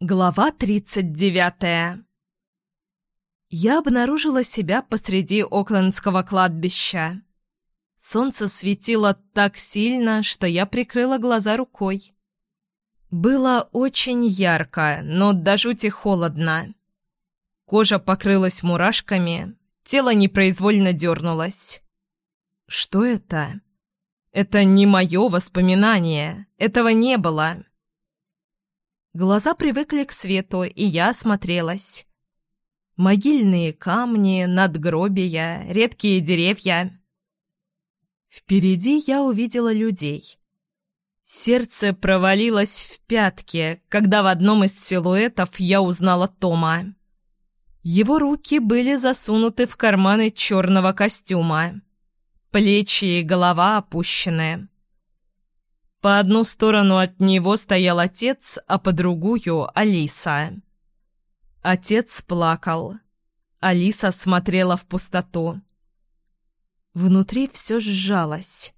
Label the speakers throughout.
Speaker 1: Глава тридцать девятая Я обнаружила себя посреди Оклендского кладбища. Солнце светило так сильно, что я прикрыла глаза рукой. Было очень ярко, но до жути холодно. Кожа покрылась мурашками, тело непроизвольно дернулось. Что это? Это не мое воспоминание, этого не было. Глаза привыкли к свету, и я осмотрелась. Могильные камни, надгробия, редкие деревья. Впереди я увидела людей. Сердце провалилось в пятки, когда в одном из силуэтов я узнала Тома. Его руки были засунуты в карманы черного костюма. Плечи и голова опущены. По одну сторону от него стоял отец, а по другую — Алиса. Отец плакал. Алиса смотрела в пустоту. Внутри все сжалось.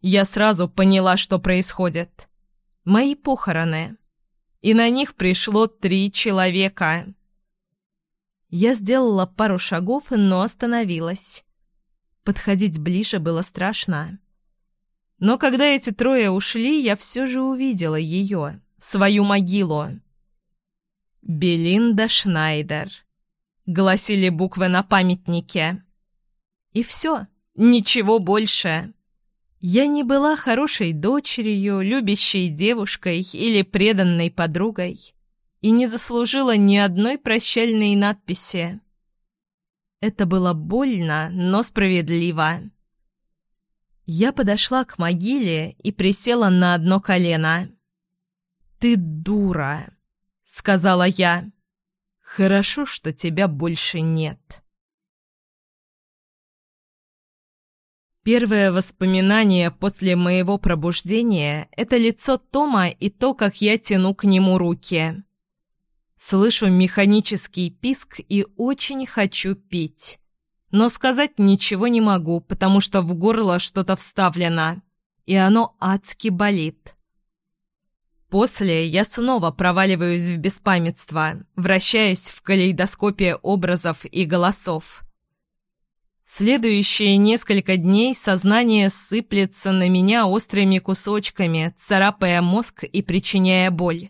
Speaker 1: Я сразу поняла, что происходит. Мои похороны. И на них пришло три человека. Я сделала пару шагов, но остановилась. Подходить ближе было страшно. Но когда эти трое ушли, я все же увидела ее, свою могилу. «Белинда Шнайдер», — гласили буквы на памятнике. И все, ничего больше. Я не была хорошей дочерью, любящей девушкой или преданной подругой и не заслужила ни одной прощальной надписи. Это было больно, но справедливо. Я подошла к могиле и присела на одно колено. «Ты дура», — сказала я. «Хорошо, что тебя больше нет». Первое воспоминание после моего пробуждения — это лицо Тома и то, как я тяну к нему руки. Слышу механический писк и очень хочу пить. Но сказать ничего не могу, потому что в горло что-то вставлено, и оно адски болит. После я снова проваливаюсь в беспамятство, вращаясь в калейдоскопе образов и голосов. Следующие несколько дней сознание сыплется на меня острыми кусочками, царапая мозг и причиняя боль.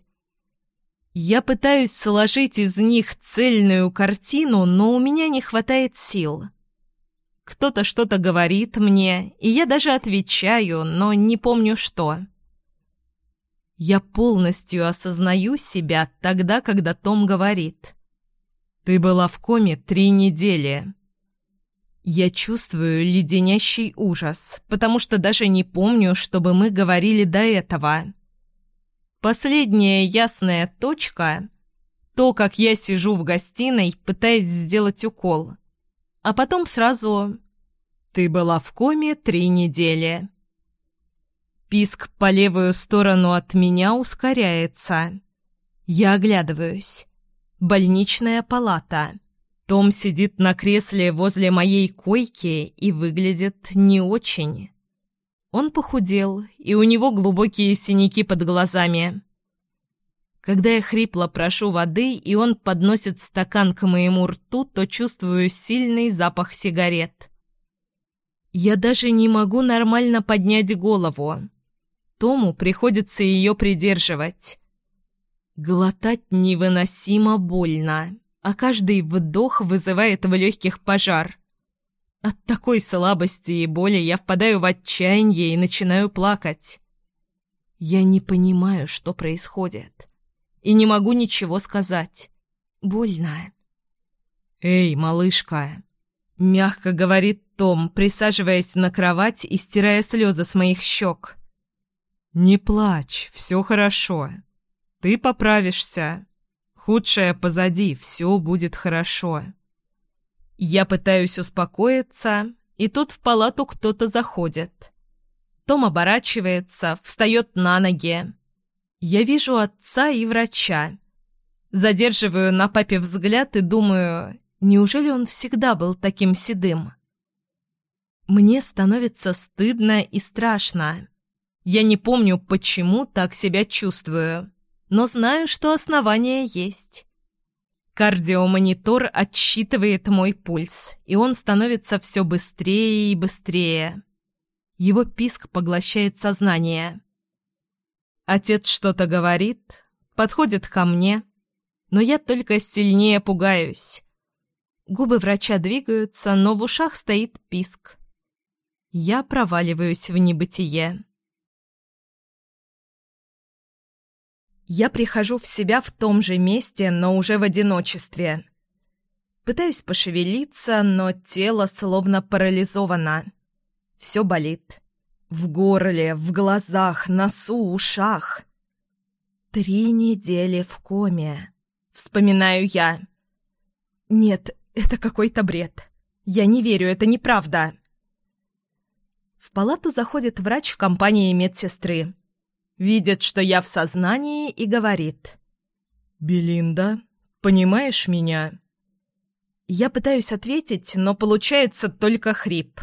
Speaker 1: Я пытаюсь сложить из них цельную картину, но у меня не хватает сил. Кто-то что-то говорит мне, и я даже отвечаю, но не помню что. Я полностью осознаю себя тогда, когда Том говорит. «Ты была в коме три недели». Я чувствую леденящий ужас, потому что даже не помню, чтобы мы говорили до этого. Последняя ясная точка — то, как я сижу в гостиной, пытаясь сделать укол. А потом сразу «Ты была в коме три недели». Писк по левую сторону от меня ускоряется. Я оглядываюсь. Больничная палата. Том сидит на кресле возле моей койки и выглядит не очень. Он похудел, и у него глубокие синяки под глазами. Когда я хрипло прошу воды, и он подносит стакан к моему рту, то чувствую сильный запах сигарет. Я даже не могу нормально поднять голову. Тому приходится ее придерживать. Глотать невыносимо больно, а каждый вдох вызывает в легких пожар. От такой слабости и боли я впадаю в отчаяние и начинаю плакать. Я не понимаю, что происходит. И не могу ничего сказать. Больно. «Эй, малышка!» — мягко говорит Том, присаживаясь на кровать и стирая слезы с моих щек. «Не плачь, все хорошо. Ты поправишься. Худшее позади, все будет хорошо». Я пытаюсь успокоиться, и тут в палату кто-то заходит. Том оборачивается, встает на ноги. Я вижу отца и врача. Задерживаю на папе взгляд и думаю, неужели он всегда был таким седым? Мне становится стыдно и страшно. Я не помню, почему так себя чувствую, но знаю, что основания есть. Кардиомонитор отсчитывает мой пульс, и он становится все быстрее и быстрее. Его писк поглощает сознание. Отец что-то говорит, подходит ко мне, но я только сильнее пугаюсь. Губы врача двигаются, но в ушах стоит писк. Я проваливаюсь в небытие. Я прихожу в себя в том же месте, но уже в одиночестве. Пытаюсь пошевелиться, но тело словно парализовано. Все болит. В горле, в глазах, носу, ушах. Три недели в коме. Вспоминаю я. Нет, это какой-то бред. Я не верю, это неправда. В палату заходит врач в компании медсестры. Видит, что я в сознании, и говорит. «Белинда, понимаешь меня?» Я пытаюсь ответить, но получается только хрип.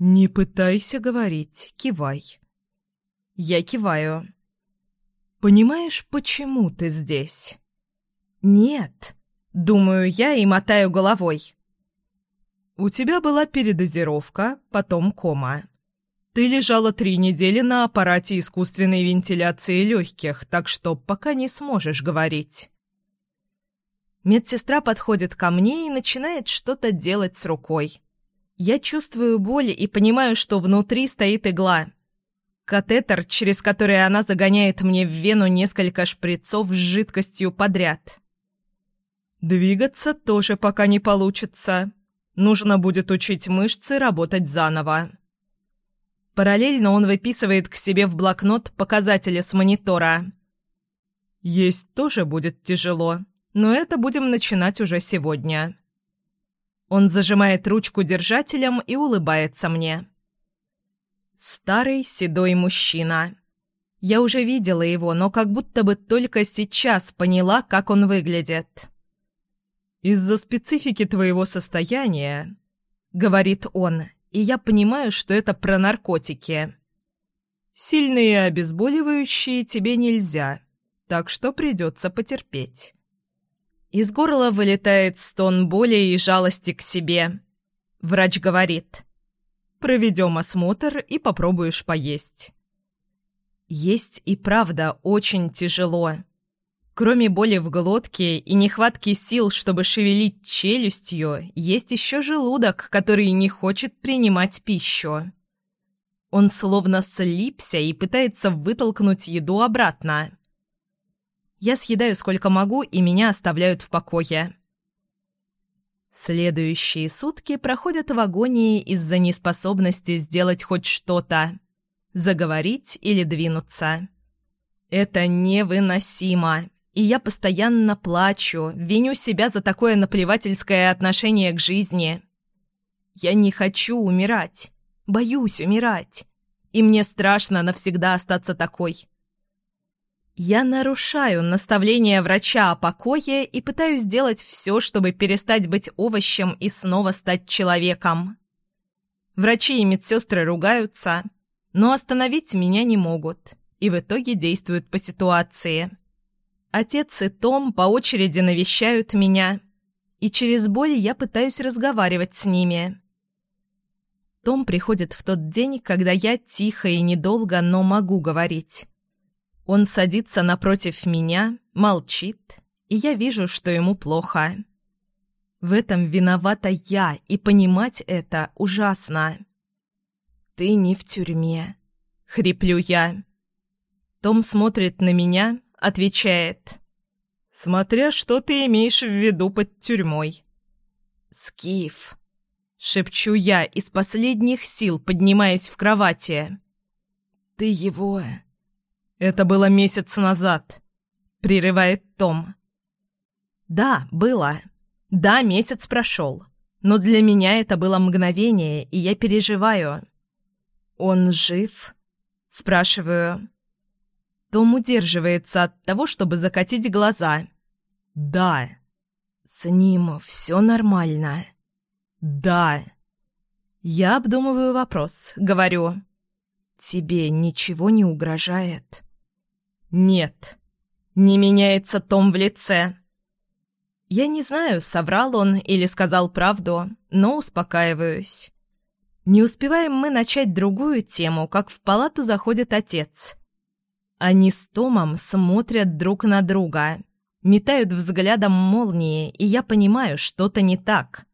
Speaker 1: «Не пытайся говорить, кивай». Я киваю. «Понимаешь, почему ты здесь?» «Нет», — думаю я и мотаю головой. «У тебя была передозировка, потом кома. Ты лежала три недели на аппарате искусственной вентиляции легких, так что пока не сможешь говорить. Медсестра подходит ко мне и начинает что-то делать с рукой. Я чувствую боль и понимаю, что внутри стоит игла. Катетер, через который она загоняет мне в вену несколько шприцов с жидкостью подряд. Двигаться тоже пока не получится. Нужно будет учить мышцы работать заново. Параллельно он выписывает к себе в блокнот показатели с монитора. «Есть тоже будет тяжело, но это будем начинать уже сегодня». Он зажимает ручку держателем и улыбается мне. Старый седой мужчина. Я уже видела его, но как будто бы только сейчас поняла, как он выглядит. «Из-за специфики твоего состояния», — говорит он, и я понимаю, что это про наркотики. Сильные обезболивающие тебе нельзя, так что придется потерпеть. Из горла вылетает стон боли и жалости к себе. Врач говорит, проведем осмотр и попробуешь поесть. Есть и правда очень тяжело. Кроме боли в глотке и нехватки сил, чтобы шевелить челюстью, есть еще желудок, который не хочет принимать пищу. Он словно слипся и пытается вытолкнуть еду обратно. Я съедаю сколько могу, и меня оставляют в покое. Следующие сутки проходят в агонии из-за неспособности сделать хоть что-то, заговорить или двинуться. Это невыносимо, и я постоянно плачу, виню себя за такое наплевательское отношение к жизни. Я не хочу умирать, боюсь умирать, и мне страшно навсегда остаться такой. Я нарушаю наставления врача о покое и пытаюсь сделать все, чтобы перестать быть овощем и снова стать человеком. Врачи и медсестры ругаются, но остановить меня не могут и в итоге действуют по ситуации. Отец и Том по очереди навещают меня, и через боль я пытаюсь разговаривать с ними. Том приходит в тот день, когда я тихо и недолго, но могу говорить. Он садится напротив меня, молчит, и я вижу, что ему плохо. В этом виновата я, и понимать это ужасно. «Ты не в тюрьме», — хриплю я. Том смотрит на меня, отвечает. «Смотря что ты имеешь в виду под тюрьмой». «Скиф», — шепчу я из последних сил, поднимаясь в кровати. «Ты его...» «Это было месяц назад», — прерывает Том. «Да, было. Да, месяц прошел. Но для меня это было мгновение, и я переживаю». «Он жив?» — спрашиваю. Том удерживается от того, чтобы закатить глаза. «Да». «С ним все нормально?» «Да». Я обдумываю вопрос, говорю. «Тебе ничего не угрожает?» «Нет». Не меняется Том в лице. Я не знаю, соврал он или сказал правду, но успокаиваюсь. Не успеваем мы начать другую тему, как в палату заходит отец. Они с Томом смотрят друг на друга, метают взглядом молнии, и я понимаю, что-то не так.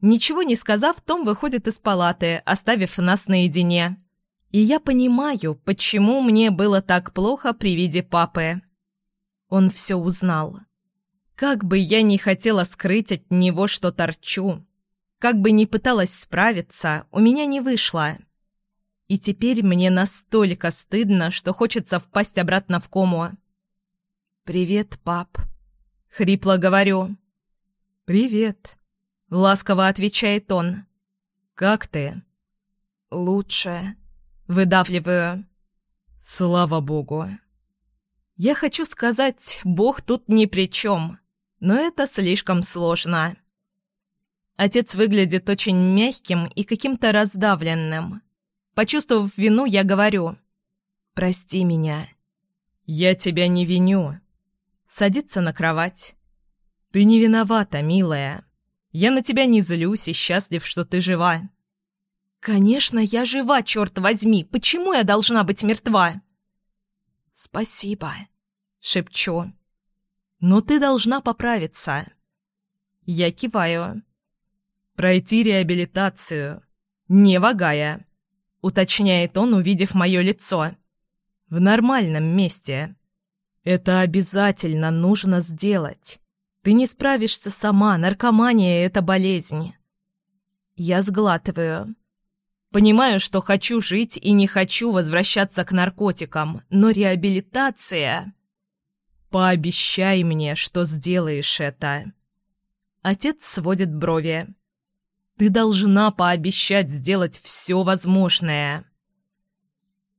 Speaker 1: Ничего не сказав, Том выходит из палаты, оставив нас наедине. И я понимаю, почему мне было так плохо при виде папы. Он все узнал. Как бы я ни хотела скрыть от него, что торчу, как бы ни пыталась справиться, у меня не вышло. И теперь мне настолько стыдно, что хочется впасть обратно в кому. «Привет, пап», — хрипло говорю. «Привет», — ласково отвечает он. «Как ты?» «Лучше», — выдавливаю. «Слава богу». Я хочу сказать, Бог тут ни при чем, но это слишком сложно. Отец выглядит очень мягким и каким-то раздавленным. Почувствовав вину, я говорю «Прости меня». «Я тебя не виню». Садится на кровать. «Ты не виновата, милая. Я на тебя не злюсь и счастлив, что ты жива». «Конечно, я жива, черт возьми! Почему я должна быть мертва?» «Спасибо», — шепчу. «Но ты должна поправиться». Я киваю. «Пройти реабилитацию, не вагая», — уточняет он, увидев мое лицо. «В нормальном месте. Это обязательно нужно сделать. Ты не справишься сама, наркомания — это болезнь». Я сглатываю. Понимаю, что хочу жить и не хочу возвращаться к наркотикам, но реабилитация... Пообещай мне, что сделаешь это. Отец сводит брови. Ты должна пообещать сделать все возможное.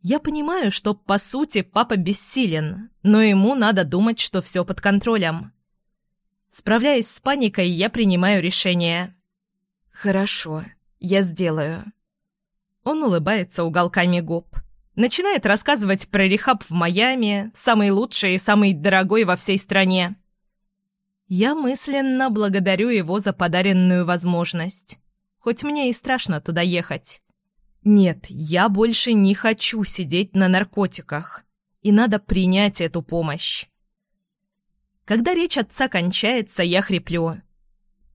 Speaker 1: Я понимаю, что, по сути, папа бессилен, но ему надо думать, что все под контролем. Справляясь с паникой, я принимаю решение. «Хорошо, я сделаю». Он улыбается уголками губ. Начинает рассказывать про рехаб в Майами, самый лучший и самый дорогой во всей стране. Я мысленно благодарю его за подаренную возможность. Хоть мне и страшно туда ехать. Нет, я больше не хочу сидеть на наркотиках. И надо принять эту помощь. Когда речь отца кончается, я хриплю.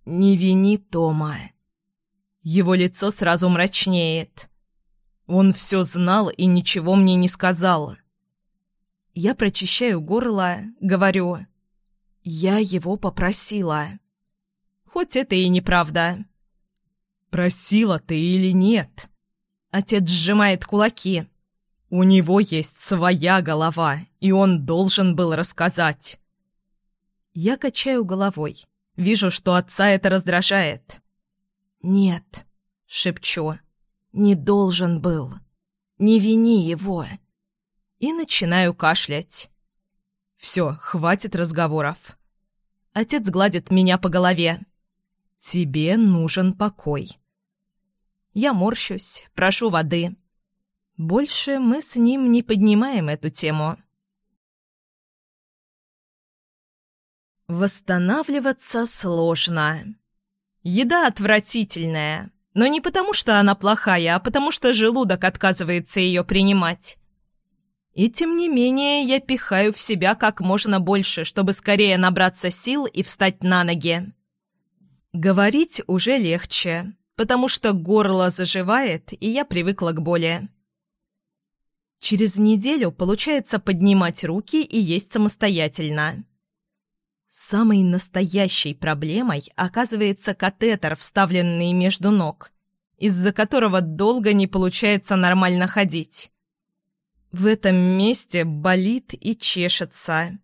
Speaker 1: «Не вини Тома». Его лицо сразу мрачнеет. Он все знал и ничего мне не сказал. Я прочищаю горло, говорю. Я его попросила. Хоть это и неправда. Просила ты или нет? Отец сжимает кулаки. У него есть своя голова, и он должен был рассказать. Я качаю головой. Вижу, что отца это раздражает. «Нет», — шепчу. Не должен был. Не вини его. И начинаю кашлять. Все, хватит разговоров. Отец гладит меня по голове. Тебе нужен покой. Я морщусь, прошу воды. Больше мы с ним не поднимаем эту тему. Восстанавливаться сложно. Еда отвратительная. Но не потому, что она плохая, а потому, что желудок отказывается ее принимать. И тем не менее я пихаю в себя как можно больше, чтобы скорее набраться сил и встать на ноги. Говорить уже легче, потому что горло заживает, и я привыкла к боли. Через неделю получается поднимать руки и есть самостоятельно. Самой настоящей проблемой оказывается катетер, вставленный между ног, из-за которого долго не получается нормально ходить. В этом месте болит и чешется.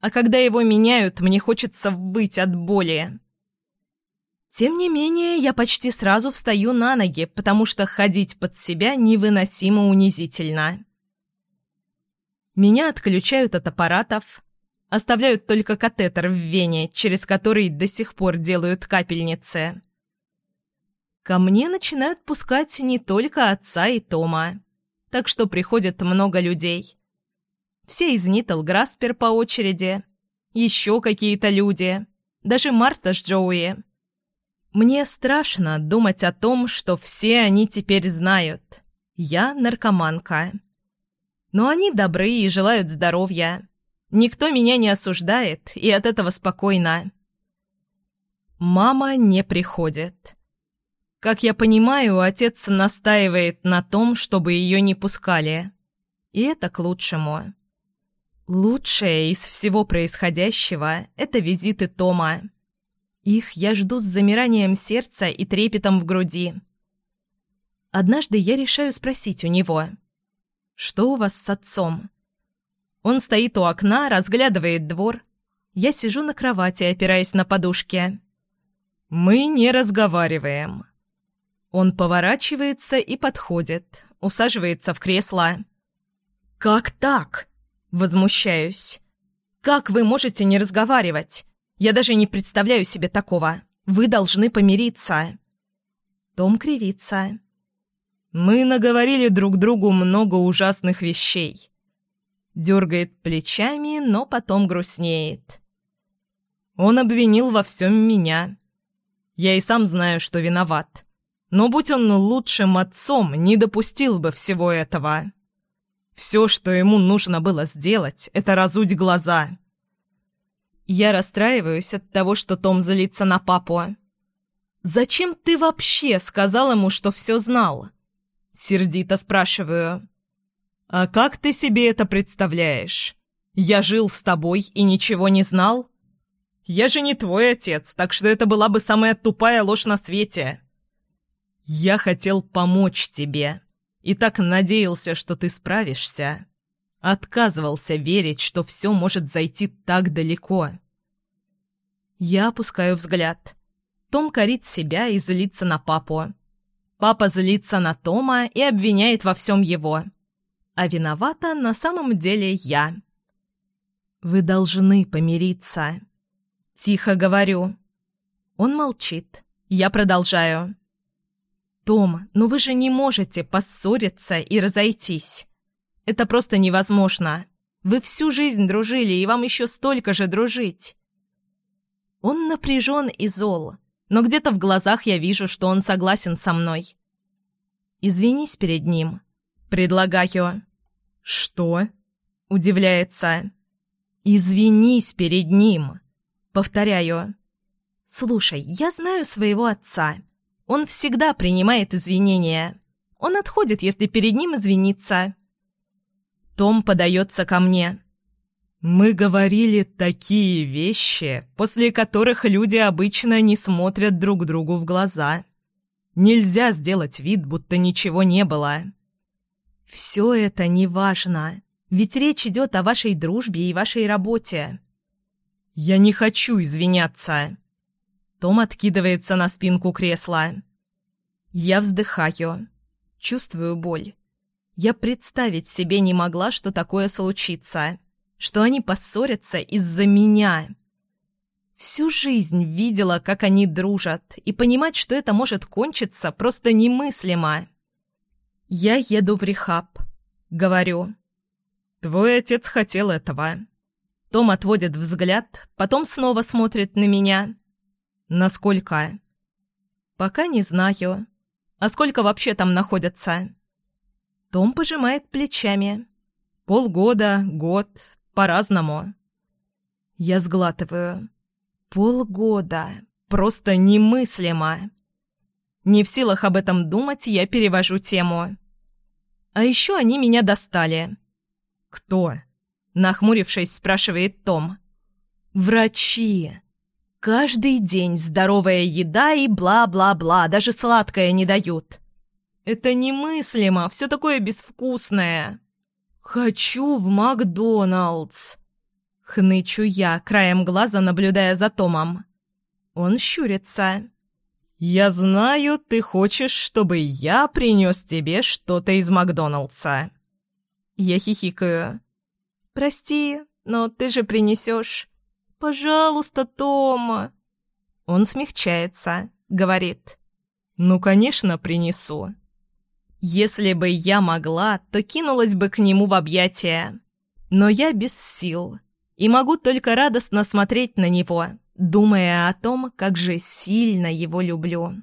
Speaker 1: А когда его меняют, мне хочется выть от боли. Тем не менее, я почти сразу встаю на ноги, потому что ходить под себя невыносимо унизительно. Меня отключают от аппаратов, Оставляют только катетер в вене, через который до сих пор делают капельницы. Ко мне начинают пускать не только отца и Тома, так что приходит много людей. Все из Нитл Граспер по очереди. Еще какие-то люди. Даже Марта с Джоуи. Мне страшно думать о том, что все они теперь знают. Я наркоманка. Но они добры и желают здоровья. Никто меня не осуждает, и от этого спокойно. Мама не приходит. Как я понимаю, отец настаивает на том, чтобы ее не пускали. И это к лучшему. Лучшее из всего происходящего – это визиты Тома. Их я жду с замиранием сердца и трепетом в груди. Однажды я решаю спросить у него, «Что у вас с отцом?» Он стоит у окна, разглядывает двор. Я сижу на кровати, опираясь на подушке. «Мы не разговариваем». Он поворачивается и подходит, усаживается в кресло. «Как так?» – возмущаюсь. «Как вы можете не разговаривать? Я даже не представляю себе такого. Вы должны помириться». Том кривится. «Мы наговорили друг другу много ужасных вещей». Дергает плечами, но потом грустнеет. Он обвинил во всем меня. Я и сам знаю, что виноват. Но будь он лучшим отцом, не допустил бы всего этого. Все, что ему нужно было сделать, это разуть глаза. Я расстраиваюсь от того, что Том злится на папу. «Зачем ты вообще сказал ему, что все знал?» Сердито спрашиваю. «А как ты себе это представляешь? Я жил с тобой и ничего не знал? Я же не твой отец, так что это была бы самая тупая ложь на свете. Я хотел помочь тебе и так надеялся, что ты справишься. Отказывался верить, что все может зайти так далеко. Я опускаю взгляд. Том корит себя и злится на папу. Папа злится на Тома и обвиняет во всем его. А виновата на самом деле я. «Вы должны помириться». Тихо говорю. Он молчит. Я продолжаю. «Том, ну вы же не можете поссориться и разойтись. Это просто невозможно. Вы всю жизнь дружили, и вам еще столько же дружить. Он напряжен и зол, но где-то в глазах я вижу, что он согласен со мной. «Извинись перед ним», — предлагаю. «Что?» — удивляется. «Извинись перед ним», — повторяю. «Слушай, я знаю своего отца. Он всегда принимает извинения. Он отходит, если перед ним извиниться. Том подается ко мне. «Мы говорили такие вещи, после которых люди обычно не смотрят друг другу в глаза. Нельзя сделать вид, будто ничего не было». «Все это не важно, ведь речь идет о вашей дружбе и вашей работе». «Я не хочу извиняться». Том откидывается на спинку кресла. Я вздыхаю. Чувствую боль. Я представить себе не могла, что такое случится. Что они поссорятся из-за меня. Всю жизнь видела, как они дружат, и понимать, что это может кончиться, просто немыслимо. Я еду в рехаб. Говорю. «Твой отец хотел этого». Том отводит взгляд, потом снова смотрит на меня. «Насколько?» «Пока не знаю. А сколько вообще там находятся?» Том пожимает плечами. Полгода, год, по-разному. Я сглатываю. Полгода. Просто немыслимо. Не в силах об этом думать, я перевожу тему. А еще они меня достали. «Кто?» – нахмурившись, спрашивает Том. «Врачи. Каждый день здоровая еда и бла-бла-бла, даже сладкое не дают. Это немыслимо, все такое безвкусное. Хочу в Макдоналдс. Хнычу я, краем глаза наблюдая за Томом. Он щурится. «Я знаю, ты хочешь, чтобы я принес тебе что-то из Макдоналдса». Я хихикаю. «Прости, но ты же принесешь». «Пожалуйста, Тома». Он смягчается, говорит. «Ну, конечно, принесу». Если бы я могла, то кинулась бы к нему в объятия. Но я без сил и могу только радостно смотреть на него, думая о том, как же сильно его люблю.